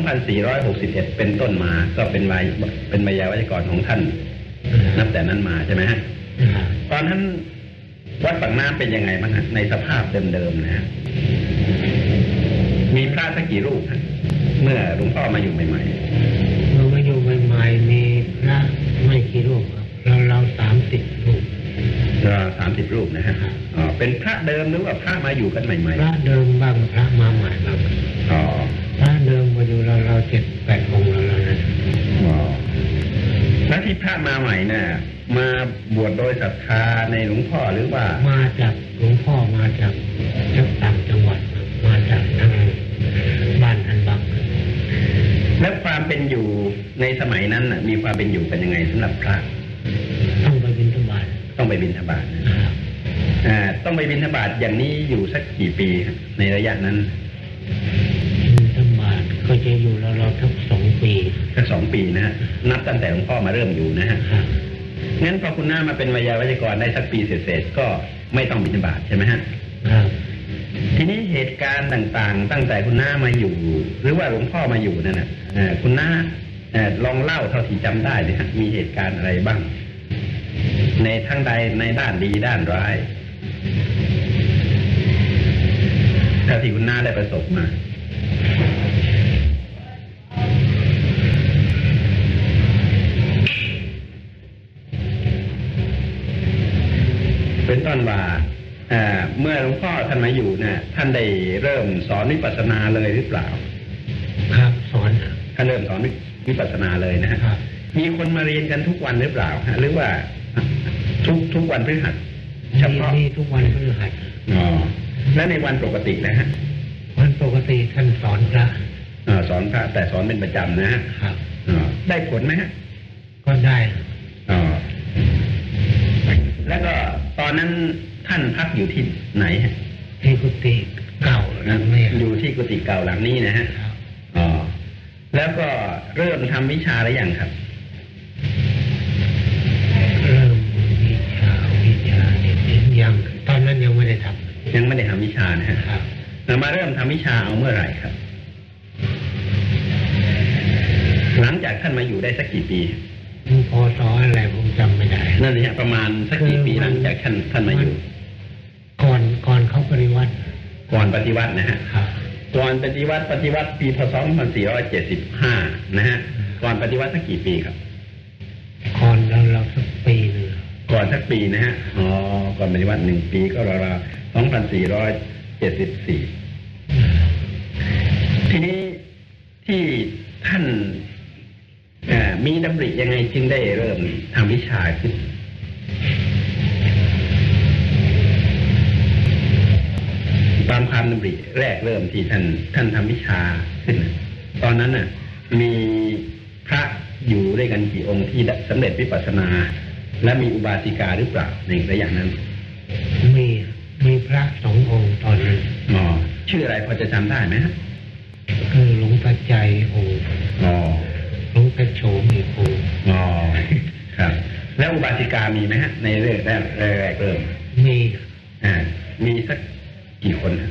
2461 เป็นต้นมา ก็เป็นวายเป็นมายาวัจกรของท่าน นับแต่นั้นมาใช่ไหมฮะนะครับตอนนั้นวัดปากน้ำเป็นยังไงบ้างฮะในสภาพเดิมๆนะฮะมีพระสักกี่รูปฮะเมื่อหลวงพ่อมาอยู่ใหม่เมื่อมาอยู่ใหม่ๆมีพระไม่กี่รูปครับเราเราสามสิบรูปๆก็สามสิบรูปนะฮะอ๋อเป็นพระเดิมหรือว่าพระมาอยู่กันใหม่พระเดิมบ้างพระมาใหม่บ้างๆอ๋อ เราเราเจ็ดแปดองค์แล้วแล้วนะอ๋อแล้วที่พระมาใหม่น่ะมาบวชโดยศรัทธาในหลวงพ่อหรือว่า มาจากหลวงพ่อมาจากจากต่างจังหวัดครับมาจากทางบ้านทันบักแล้วความเป็นอยู่ในสมัยนั้นน่ะมีความเป็นอยู่เป็นยังไงสำหรับพระต้องไปบิณฑบาตต้องไปบิณฑบาตนะนะครับอ่าต้องไปบิณฑบาตอย่างนี้อยู่สักกี่ปีครับในระยะนั้นบิณฑบาตก็ จะอยู่เราเราทั้งสองปีสักสองปีนะฮะนับตั้งแต่หลวงพ่อมาเริ่มอยู่นะฮะครับงั้นพอคุณหน้ามาเป็นวิยาวัจกรได้สักปีเศษๆก็ไม่ต้องบิณฑบาตใช่ไหมฮะครับทีนี้เหตุการณ์ต่างๆ ตั้งแต่คุณน้ามาอยู่ หรือว่าหลวงพ่อมาอยู่นั่นน่ะเอ่อคุณน้าเอ่อลองเล่าเท่าที่จำได้เลยฮะมีเหตุการณ์อะไรบ้าง ในทั้งใดในด้านดีด้านร้ายเท่าที่คุณน้าได้ประสบมา เป็นต้นว่าเอ่อเมื่อหลวงพ่อท่านมาอยู่เนี่ยท่านได้เริ่มสอนวิปัสสนาเลยหรือเปล่า ครับสอนท่านเริ่มสอนวิปัสสนาเลยนะฮะครับ มีคนมาเรียนกันทุกวันหรือเปล่าฮะหรือว่าทุกทุกวันพฤหัสเฉมีพาะมีทุกวันพฤหัสอ๋อและในวันปกตินะฮะวันปกติท่านสอนพระเอ่อสอนพระแต่สอนเป็นประจำนะฮะครับอ๋อได้ผลไหมฮะก็ได้ อ๋อแล้วก็ต อนนั้นท่านพักอยู่ที่ไหนฮะที่กุฏิเก่าหลังนี้อยู่ที่กุฏิเก่าหลังนี้นะฮะครับอ๋อแล้วก็เริ่มทำวิชาหรือยังครับเริ่มวิชาวิชาเนี่ยยังตอนนั้นยังไม่ได้ทยังไม่ได้ทำวิชานะฮะำครับเรามาเริ่มทำวิชาเอาเมื่อไหร่ครับ หลังจากท่านมาอยู่ได้สักกี่ปี พอสออะไรผมจำไม่ได้ นั่นเลยฮะประมาณสักกี่ปีหลังจากท่านท่านมาอยู่ ก่อนก่อนเขาปริวัติ ก่อนปฏิวัตินะฮะครับก่อนปฏิวัติปฏิวัติปีพศ2475 นะฮะ ก่อนปฏิวัติสักกี่ปีครับ ก่อนเราเราสักปีหนึ่งก่อนสักปีนะฮะ อ๋อ ก่อนปฏิวัติหนึ่งปีก็ราวๆ2474 ทีนี้ที่ท่านเอ่อ มีดำริยังไงจึงได้เริ่มทำวิชาขึ้นตามความดำริแรกเริ่มที่ท่านท่านทำวิชาขึ้นน่ะตอนนั้นน่ะ มีพระอยู่ด้วยกันกี่องค์ที่สำเร็จวิปัสสนา และมีอุบาสิกาหรือเปล่าในระยะนั้น มีมีพระสององค์ตอนนั้นอ๋อชื่ออะไรพอจะจำได้ไหมฮะคือหลวงตาใจองค์อ๋อ หลวงตาโฉมอีกองค์อ๋อครับ แล้วอุบาสิกามีไหมฮะ ในเรื่องแรกแรกเริ่มมีอ่ามีสักกี่คนฮะ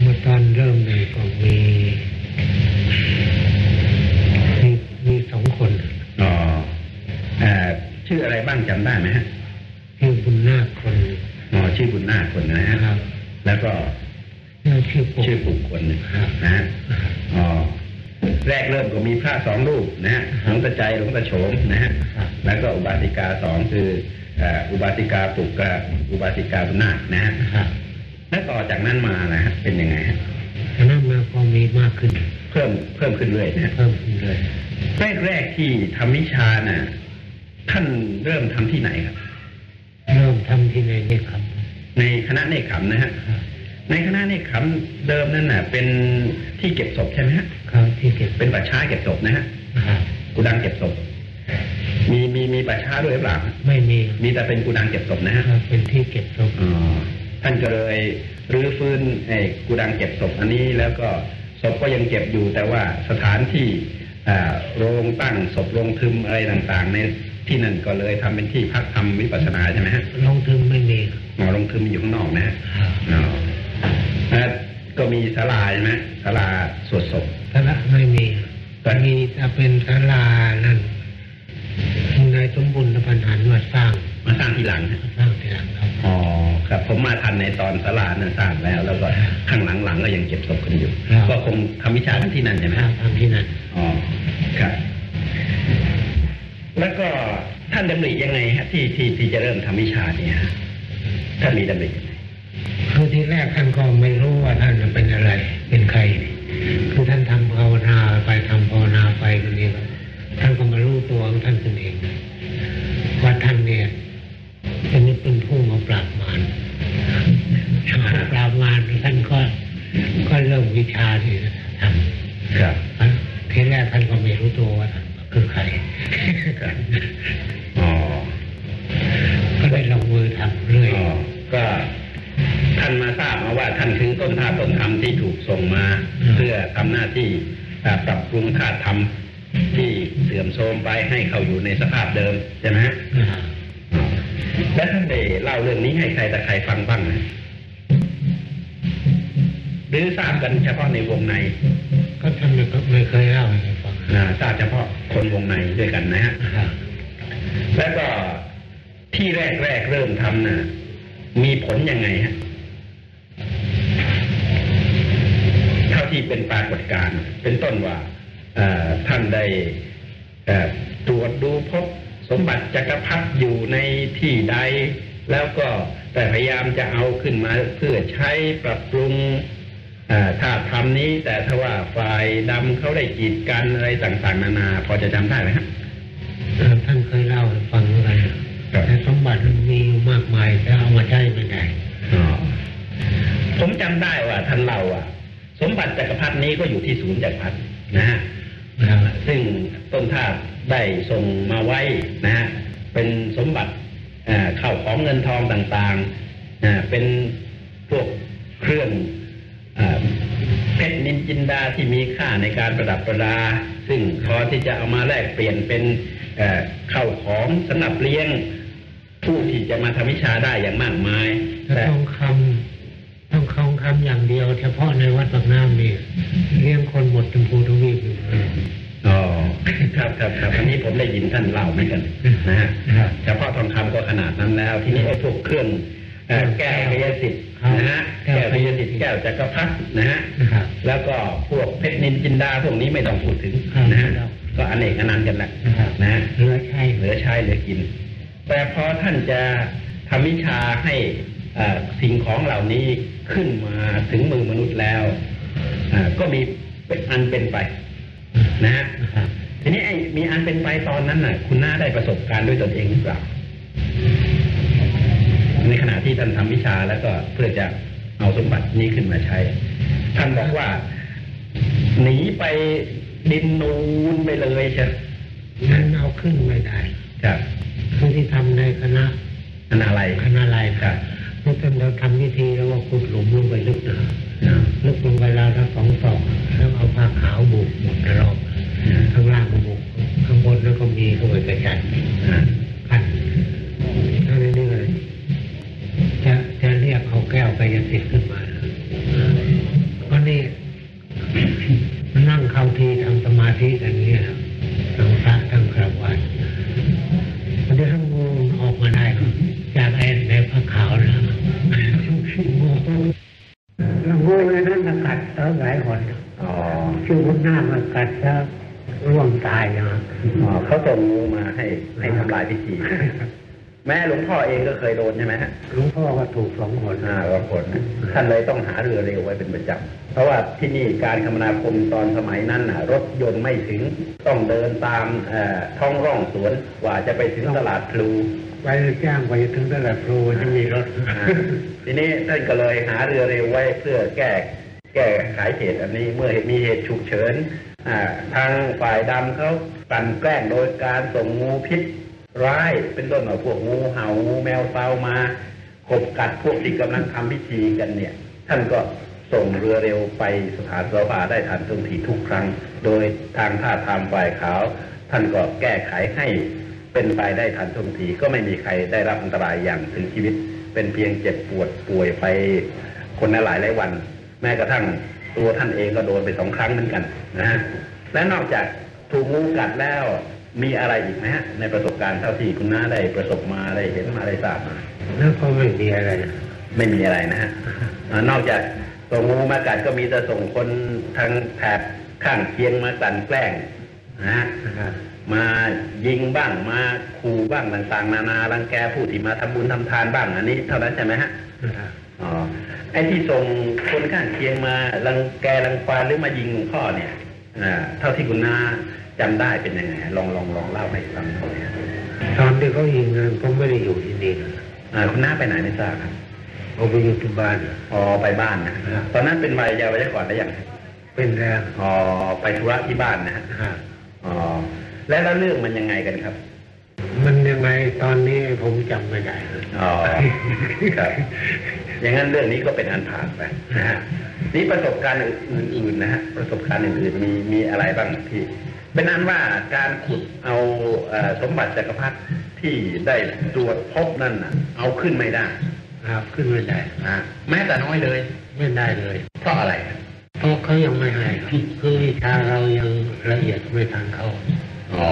เมื่อตอนเริ่มเลยก็มีมีมีสองคนอ๋ออ่าชื่ออะไรบ้างจำได้ไหมฮะชื่อบุญนาคคนหนึ่งอ๋อชื่อบุญนาคคนนะฮะนะครับ แล้วก็แล้วชื่อปุ๊ชื่อปุกคนหนึ่งครับนะฮะอ๋อ แรกเริ่มก็มีพระสองรูปนะฮะหลวงตาใจหลวงตาโฉมนะฮะครับแล้วก็อุบาสิกาสองคือเอ่ออุบาสิกาปุกกับอุบาสิกาบุญนาคนะฮะครับแล้วต่อจากนั้นมานะฮะเป็นยังไงฮะฉะนั้นมาก็มีมากขึ้น เพิ่มเพิ่มขึ้นเรื่อยนะฮะเพิ่มขึ้นเลยแรกแรกๆที่ทำวิชาน่ะท่านเริ่มทำที่ไหนครับ เริ่มทำที่ในนี่ครับในคณะเนคขมนะฮะครับ ในคณะเนคขมเดิมนั่นน่ะ เป็นที่เก็บศพใช่ไหมฮะเขาที่เก็บเป็นป่าช้าเก็บศพนะฮะครับกูดังเก็บศพ มีมีมีป่าช้าด้วยหรือเปล่าไม่มีมีแต่เป็นกูดังเก็บศพนะฮะครับเป็นที่เก็บศพอ๋อท่านก็เลยรื้อฟื้นไอ้กูดังเก็บศพอันนี้แล้วก็ศพก็ยังเก็บอยู่ แต่ว่าสถานที่อ่าโรงตั้งศพโรงทึมอะไรต่างๆ ในที่นั่นก็เลยทำเป็นที่พักทำวิปัสสนาใช่ไหมฮะลงทึมไม่มีหมอโรงทึมอยู่ข้างนอกนะฮะครับอ๋อแล้ว ก็มีศาลาใช่ไหมศาลาสวดศพพระไม่มีมีจะเป็นศาลานั่นนายสมบุญปัญหารมาสร้าง มาสร้างทีหลังฮะมาสร้างทีหลังครับอ๋อครับผมมาทันในตอนสลานั้นสร้างแล้ว แล้วก็ข้างหลังๆก็ยังเก็บศพกันอยู่ครับก็คงทำวิชากันที่นั่นใช่ไหมสร้างทำที่นั่นอ๋อครับ แล้วก็ท่านดำริยังไงฮะที่ที่ที่จะเริ่มทำวิชาเนี่ยฮะท่านมีดำริยังไง คือที่แรกท่านก็ไม่รู้ว่าท่านเป็นอะไร เป็นใคร คือท่านทำภาวนาไปทำภาวนาไปคนนี้ครับท่านก็มารู้ตัวของท่านตนเองว่าท่านเนี่ยเป็นเป็นผู้มาปราบมารมาปราบมารท่านก็ก็เริ่มวิชาที่จะทำครับทีแรกท่านก็ไม่รู้ตัวว่าท่านคือใครอ๋อก็ได้ลงมือทำเรื่อยอ๋อก็ ว่าท่านคือต้นธาตุต้นธรรมที่ถูกส่งมา เพื่อทำหน้าที่อ่าปรับปรุงธาตุธรรมที่เสื่อมโทรมไปให้เขาอยู่ในสภาพเดิมใช่ไหมฮะนะครับอ๋อและท่านได้เล่าเรื่องนี้ให้ใครแต่ใครฟังบ้างไหมหรือทราบกันเฉพาะในวงใน ก็ท่านไม่ไม่เคยเล่าให้ใครฟังอ่าทราบเฉพาะคนวงในด้วยกันนะฮะนะครับแล้วก็ที่แรกแรกๆเริ่มทำน่ะมีผลยังไงฮะ ท่าที่เป็นปรากฏการณ์เป็นต้นว่าเอ่อท่านได้เอ่อตรวจดูพบสมบัติจักรพรรดิอยู่ในที่ใด แล้วก็แต่พยายามจะเอาขึ้นมาเพื่อใช้ปรับปรุงเอ่อถ้าทำนี้แต่ถ้าว่าฝ่ายดำเขาได้กีดกันอะไรต่างๆ นานา พอจะจำได้ไหมฮะเออท่านเคยเล่าให้ฟังเหมือนกันครับแต่สมบัติมันมีอยู่มากมายแต่เอามาใช้ไม่ได้อ๋อผมจำได้ว่าท่านเล่าอะ สมบัติจักรพรรดินี้ก็อยู่ที่ศูนย์จักรพรรดินะฮะซึ่งต้นท่าได้ส่งมาไว้นะฮะเป็นสมบัติเข้าของเงินทองต่างๆ เป็นพวกเครื่องเพชรนินจินดาที่มีค่าในการประดับประดา ซึ่งพอที่จะเอามาแลกเปลี่ยนเป็นเข้าของสำหรับเลี้ยงผู้ที่จะมาทำวิชาได้อย่างมากมายแต่ทองคำ ทองคำอย่างเดียว เฉพาะในวัดปากน้ำนี่เลี้ยงคนหมดจมพูทวีปอยู่เลยอ๋อครับครับครับอันนี้ผมได้ยินท่านเล่าเหมือนกันนะฮะครับเฉพาะทองคำก็ขนาดนั้นแล้ว ที่นี่ไอ้พวกเครื่องเอ่อแก้วพยสิทธิ์ครับนะฮะแก้แก้ววพพยยสิสิททธิ์ธิ์แก้วจักรพรรดินะฮะนะครับแล้วก็พวกเพชรนินจินดาพวกนี้ไม่ต้องพูดถึงครับนะฮะครับก็อเนกอนันต์กันแหละนะครับนะฮะเหลือใช้เหลือใช้เหลือกิน แต่พอท่านจะทำวิชาให้เอ่อสิ่งของเหล่านี้ ขึ้นมาถึงมือมนุษย์แล้วอ่าก็มีเป็นอันเป็นไป นะฮะนะครับทีนี้ไอ้มีอันเป็นไปตอนนั้นน่ะ คุณน้าได้ประสบการณ์ด้วยตนเองหรือเปล่าในขณะที่ท่านทำวิชาแล้วก็เพื่อจะเอาสมบัตินี้ขึ้นมาใช้ ท่านบอกว่า หนีไปดินนูนไปเลยใช่ไหมนั้นเอาขึ้นไม่ได้ครับทั้งที่ทำในคณะอันอะไรคณะอะไรครับ เมื่อท่านเราทำวิธีแล้วว่าขุดหลุมลงไปลึกนะอ่าลึกลงไปแล้วทั้งสองศอกแล้วเอาผ้าขาวบุกหมดรอบอ่าข้างล่างก็บุกข้างบนแล้วก็มีกระบวยกระจันอ่ากันเท่านี้นี่เลยจะจะเรียกเอาแก้วไปยสิทธิ์ขึ้นมาเพราะนี่นั่งเข้าที่ทำสมาธิกันเนี่ย ชื่อคนหน้ามันกัดแล้วร่วงตายนะครับอ๋อเขาส่งงูมาให้ให้ทำลายพิธี แม่หลวงพ่อเองก็เคยโดนใช่ไหมฮะหลวงพ่อก็ถูกสองคนอ่าบางคนนะท่านเลยต้องหาเรือเร็วไว้เป็นประจำเพราะว่าที่นี่การคมนาคมตอนสมัยนั้นน่ะ รถยนต์ไม่ถึงต้องเดินตามเอ่อท้องร่องสวนกว่าจะไปถึงตลาดพลูไปจ้างไปถึงตลาดพลูจะมีรถอ่าทีนี้ท่านก็เลยหาเรือเร็วไว้เพื่อแก้ แก้ไขเหตุอันนี้เมื่อมีเหตุฉุกเฉินทางฝ่ายดำเขากันแกล้งโดยการส่งงูพิษร้ายเป็นต้นพวกงูเห่างูแมวเตามาขบกัดพวกที่กำลังทำพิธีกันเนี่ย ท่านก็ส่งเรือเร็วไปสถานสภาได้ทันท่วงทีทุกครั้ง โดยทางท่าทางฝ่ายขาว ท่านก็แก้ไขให้เป็นไปได้ทันท่วงทีก็ไม่มีใครได้รับอันตรายอย่างถึงชีวิต เป็นเพียงเจ็บปวดป่วยไปคนละหลายหลายวัน แม้กระทั่งตัวท่านเองก็โดนไปสองครั้งเหมือนกันนะฮะและนอกจากถูกงูกัดแล้วมีอะไรอีกไหมฮะในประสบการณ์เท่าที่คุณน้าได้ประสบมาได้เห็นมาได้ทราบมาแล้วก็ไม่มีอะไรนะไม่มีอะไรนะฮะอ่านอกจากตัวงูมากัดก็มีแต่ส่งคนทางแถบข้างเคียงมากลั่นแกล้งนะฮะนะครับมายิงบ้างมาขู่บ้างต่างๆ นานารังแกผู้ที่มาทำบุญทำทานบ้างอันนี้ เท่านั้นใช่ไหมฮะนะครับอ๋อ ไอ้ที่ส่งคนข้างเคียงมารังแกรังควานหรือมายิงหลวงพ่อเนี่ยอ่าเท่าที่คุณน้าจำได้เป็นยังไงลองลองลองเล่าให้ฟังหน่อยฮะตอนที่เขายิงกันผมไม่ได้อยู่ที่นี่นะอ่าคุณน้าไปไหนไม่ทราบครับผมไปอยู่ที่บ้านนะอ๋อไปบ้านนะครับตอนนั้นเป็นวัยเยาว์วัยก่อนได้ยังเป็นแรงอ๋อไปธุระที่บ้านนะฮะนะครับอ๋อแล้วแล้วเรื่องมันยังไงกันครับ มันยังไงตอนนี้ผมจำไม่ได้นะอ๋อครับ อย่างนั้นเรื่องนี้ก็เป็นอันผ่านไปนะฮะนี่ประสบการณ์อื่นๆนะฮะประสบการณ์อื่นๆมีมีอะไรบ้างพี่ เป็นอันว่าการขุดเอาเอ่อสมบัติจักรพรรดิที่ได้ตรวจพบนั่นน่ะเอาขึ้นไม่ได้ครับขึ้นไม่ได้นะแม้แต่น้อยเลย ไม่ได้เลยเพราะอะไรเพราะเขายังไม่ให้ครับคือวิชาเรายังละเอียดไม่ทันเขาอ๋อ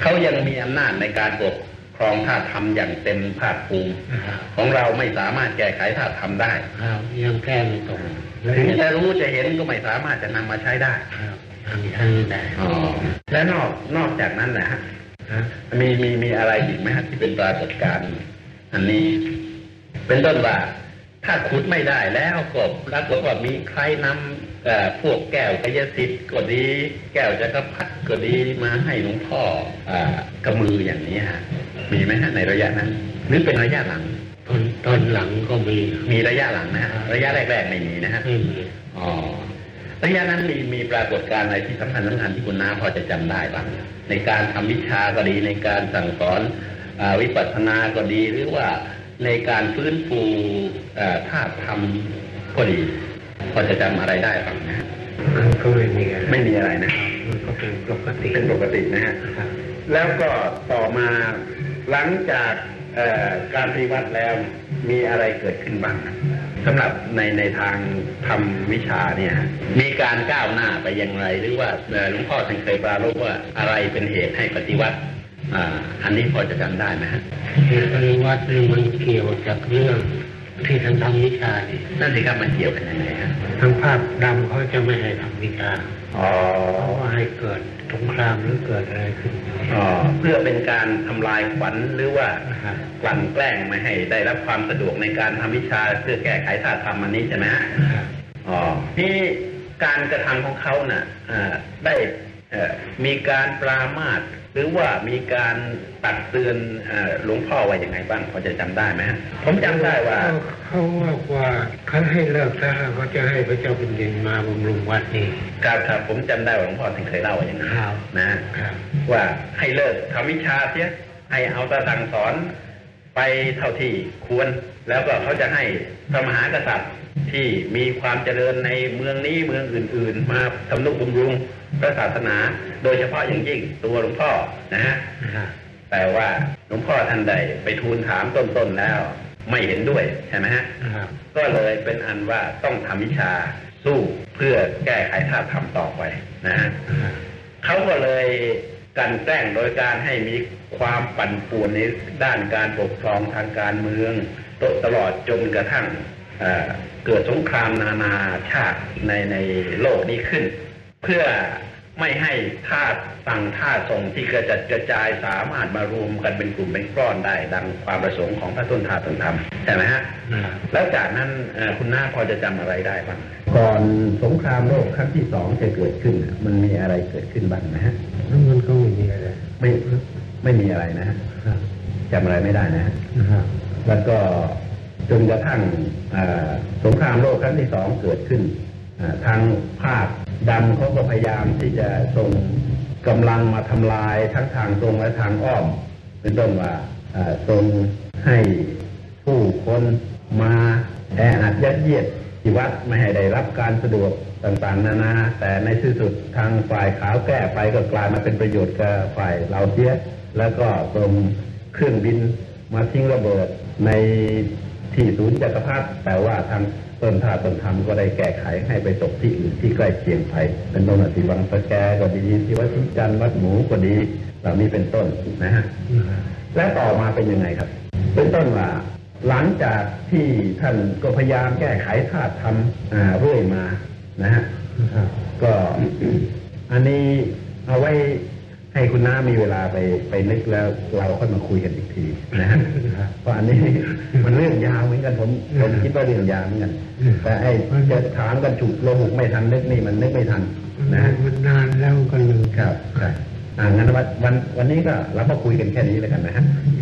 เขายังมีอำนาจในการปกค รองท่าทำอย่างเต็มภาคภูมินะครับของเราไม่สามารถแก้ไขท่าทำได้ครับยังแก้ไม่ตรงละถึงเอียดจะรู้จะเห็นก็ไม่สามารถจะนำมาใช้ได้ครับยังใช้ไม่ได้อ๋อและนอกนอกจากนั้นแหละฮะฮะมีมีมีอะไรอีกไหมฮะที่เป็นปรากฏการณ์อันนี้ เป็นต้นว่า ถ้าขุดไม่ได้แล้วก็ปรากฏว่ามีใครนำเอ่อพวกแก้วกายสิทธิ์ก็ดี แก้วจักรพรรดิก็ดีมาให้หลวงพ่ออ่ากระมืออย่างนี้ฮะมีไหมฮะในระยะนั้น หรือเป็นระยะหลังตอนตอนหลังก็มีมีระยะหลังนะฮะระยะแรกๆไม่มีนะฮะไม่มีอ๋อระยะนั้นมีมีปรากฏการณ์อะไรที่สำคัญสำคัญที่คุณน้าพอจะจำได้บ้างในการทำวิชาก็ดีในการสั่งสอนอาวิปัสสนาก็ดีหรือว่า ในการฟื้นฟูเอ่อธาตุธรรมก็ดีพอจะจำอะไรได้บ้างนะฮะมันก็ไม่มีอะไรไม่มีอะไรนะมันก็เป็นปกติเป็นปกตินะฮะครับแล้วก็ต่อมาหลังจากเอ่อการปฏิวัติแล้วมีอะไรเกิดขึ้นบ้างนะสำหรับในในทางทำวิชาเนี่ยฮะมีการก้าวหน้าไปอย่างไร หรือว่าเอ่อหลวงพ่อท่านเคยปรารภว่าอะไรเป็นเหตุให้ปฏิวัติ อ่า อันนี้พอจะจำได้ไหมฮะเหตุปริวัตินี่มันเกี่ยวจากเรื่องที่ท่านทำวิชานี่นั่นสิครับมันเกี่ยวกันยังไงฮะทางภาพดำเขาจะไม่ให้ทำวิชาอ๋อเพราะว่าให้เกิดสงครามหรือเกิดอะไรขึ้นอ๋อเพื่อเป็นการทำลายขวัญหรือว่านะครับกลั่นแกล้งไม่ให้ได้รับความสะดวกในการทำวิชาเพื่อแก้ไขธาตุธรรมอันนี้ใช่ไหมฮะนะครับอ๋อที่การกระทำของเขาน่ะอ่าได้เอ่อมีการปรามาส หรือว่ามีการตักเตือนเอ่อหลวงพ่อว่าอย่างไงบ้างพอจะจำได้ไหมฮะผมจำได้ว่าเขาว่าว่าเขาให้เลิกแล้วเขาจะให้พระเจ้าแผ่นดินมาบำรุงวัดนี่ครับครับผมจำได้ว่าหลวงพ่อท่านเคยเล่าว่าอย่างนั้นครับนะฮะครับว่าให้เลิกทำวิชาเสียให้เอาแตะสั่งสอน ไปเท่าที่ควร แล้วก็เขาจะให้พระมหากษัตริย์ที่มีความเจริญในเมืองนี้เมืองอื่น ๆ มาทำนุบำรุงพระศาสนา โดยเฉพาะอย่างยิ่งตัวหลวงพ่อนะฮะนะครับแต่ว่าหลวงพ่อท่านใดไปทูลถามต้นๆแล้ว ไม่เห็นด้วยใช่ไหมฮะนะครับก็เลยเป็นอันว่าต้องทำวิชาสู้เพื่อแก้ไขธาตุธรรมต่อไปนะฮะนะครับเขาก็เลย กันแกล้งโดยการให้มีความปั่นป่วนในด้านการปกครองทางการเมืองตลอดจนกระทั่งเกิดสงครามนานาชาติในในโลกนี้ขึ้น เพื่อ ไม่ให้ธาตุสั่งธาตุส่งที่กระจัดกระจายสามารถมารวมกันเป็นกลุ่มเป็นก้อนได้ ดังความประสงค์ของพระต้นธาตุต้นธรรมใช่ไหมฮะนะครับแล้วจากนั้นเอ่อคุณน้าพอจะจำอะไรได้บ้างก่อนสงครามโลกครั้งที่สองจะเกิดขึ้นน่ะมันมีอะไรเกิดขึ้นบ้างนะฮะแล้วมันก็ไม่มีอะไรไม่ไม่มีอะไรนะฮะครับจำอะไรไม่ได้นะฮะนะครับแล้วก็จนกระทั่งอ่าสงครามโลกครั้งที่สองเกิดขึ้นอ่า ทางภาคดำเขาก็พยายามที่จะส่งกำลังมาทำลายทั้งทางตรงและทางอ้อม เป็นต้นว่าอ่าทรงให้ผู้คนมาแออัดยัดเยียดที่วัดไม่ให้ได้รับการสะดวกต่างๆ นานา แต่ในที่สุดทางฝ่ายขาวแก้ไปก็กลายมาเป็นประโยชน์กับฝ่ายเราเสียแล้วก็ทรงเครื่องบินมาทิ้งระเบิดในที่ศูนย์จักรพรรดิแต่ว่าทาง ต้นท่าต้นธรรมก็ได้แก้ไขให้ไปตกที่อื่นที่ใกล้เคียงไป เป็นต้นที่วังสะแกก็ดีที่วัดชิจันทร์วัดหมูก็ดีเหล่านี้เป็นต้นนะฮะและต่อมาเป็นยังไงครับ เป็นต้นว่าหลังจากที่ท่านก็พยายามแก้ไขธาตุธรรมอาเรื่อยมานะฮะก็อันนี้เอาไว้ ให้คุณน้ามีเวลาไปไปนึกแล้วเราค่อยมาคุยกันอีกทีนะฮะเพราะอันนี้มันเรื่องยาวเหมือนกันผมผมคิดว่าเรื่องยาวเหมือนกันแต่ไอ้จะถามกันฉุกโลหุกไม่ทันนึกนี่มันนึกไม่ทันนะฮะมันนานแล้วก็ลืมครับครับอ่างั้นวันวันวันนี้ก็เราก็คุยกันแค่นี้แล้วกันนะฮะค